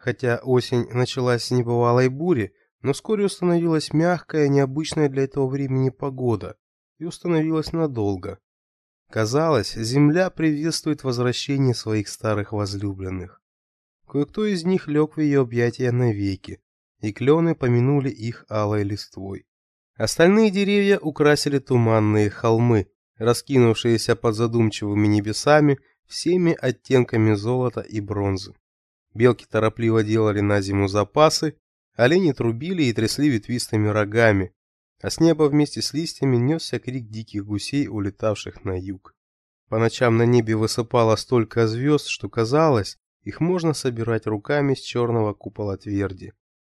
Хотя осень началась с небывалой бури, но вскоре установилась мягкая, необычная для этого времени погода, и установилась надолго. Казалось, земля приветствует возвращение своих старых возлюбленных. Кое-кто из них лег в ее объятия навеки, и клены помянули их алой листвой. Остальные деревья украсили туманные холмы, раскинувшиеся под задумчивыми небесами всеми оттенками золота и бронзы. Белки торопливо делали на зиму запасы, олени трубили и трясли ветвистыми рогами, а с неба вместе с листьями несся крик диких гусей, улетавших на юг. По ночам на небе высыпало столько звезд, что казалось, их можно собирать руками с черного купола тверди.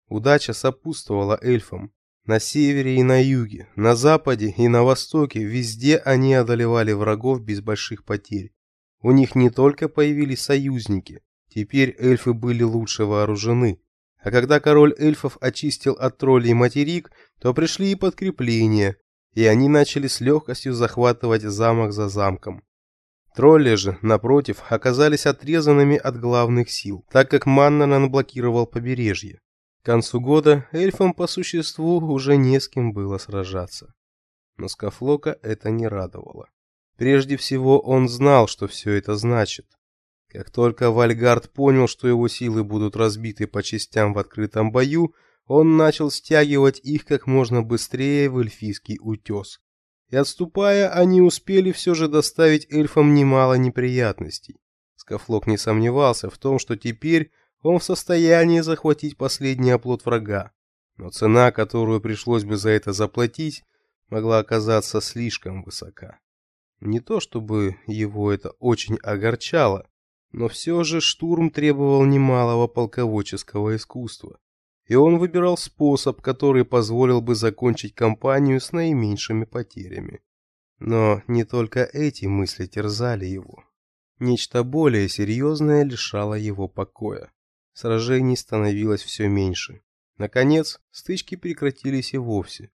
Удача сопутствовала эльфам. На севере и на юге, на западе и на востоке, везде они одолевали врагов без больших потерь. У них не только появились союзники, теперь эльфы были лучше вооружены. А когда король эльфов очистил от троллей материк, то пришли и подкрепления, и они начали с легкостью захватывать замок за замком. Тролли же, напротив, оказались отрезанными от главных сил, так как Маннеран блокировал побережье. К концу года эльфам по существу уже не с кем было сражаться. Но Скафлока это не радовало. Прежде всего он знал, что все это значит. Как только Вальгард понял, что его силы будут разбиты по частям в открытом бою, он начал стягивать их как можно быстрее в эльфийский утес. И отступая, они успели все же доставить эльфам немало неприятностей. Скафлок не сомневался в том, что теперь он в состоянии захватить последний оплот врага. Но цена, которую пришлось бы за это заплатить, могла оказаться слишком высока. Не то чтобы его это очень огорчало, но все же штурм требовал немалого полководческого искусства, и он выбирал способ, который позволил бы закончить кампанию с наименьшими потерями. Но не только эти мысли терзали его. Нечто более серьезное лишало его покоя. Сражений становилось все меньше. Наконец, стычки прекратились и вовсе.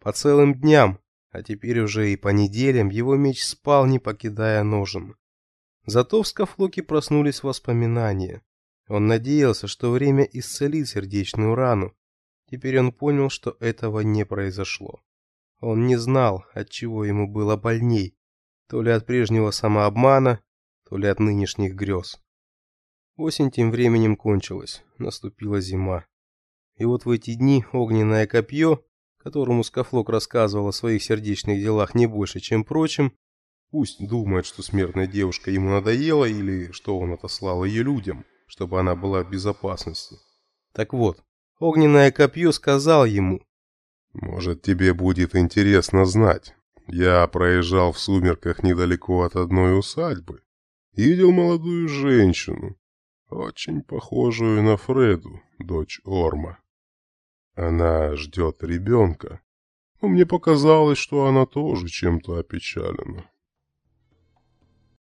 По целым дням, а теперь уже и по неделям, его меч спал, не покидая ножен. Зато в Скафлоке проснулись воспоминания. Он надеялся, что время исцелит сердечную рану. Теперь он понял, что этого не произошло. Он не знал, от чего ему было больней, то ли от прежнего самообмана, то ли от нынешних грез. Осень тем временем кончилась, наступила зима. И вот в эти дни огненное копье, которому Скафлок рассказывал о своих сердечных делах не больше, чем прочим, Пусть думает, что смертная девушка ему надоела или что он отослал ее людям, чтобы она была в безопасности. Так вот, огненное копье сказал ему. «Может, тебе будет интересно знать. Я проезжал в сумерках недалеко от одной усадьбы и видел молодую женщину, очень похожую на Фреду, дочь Орма. Она ждет ребенка, но мне показалось, что она тоже чем-то опечалена.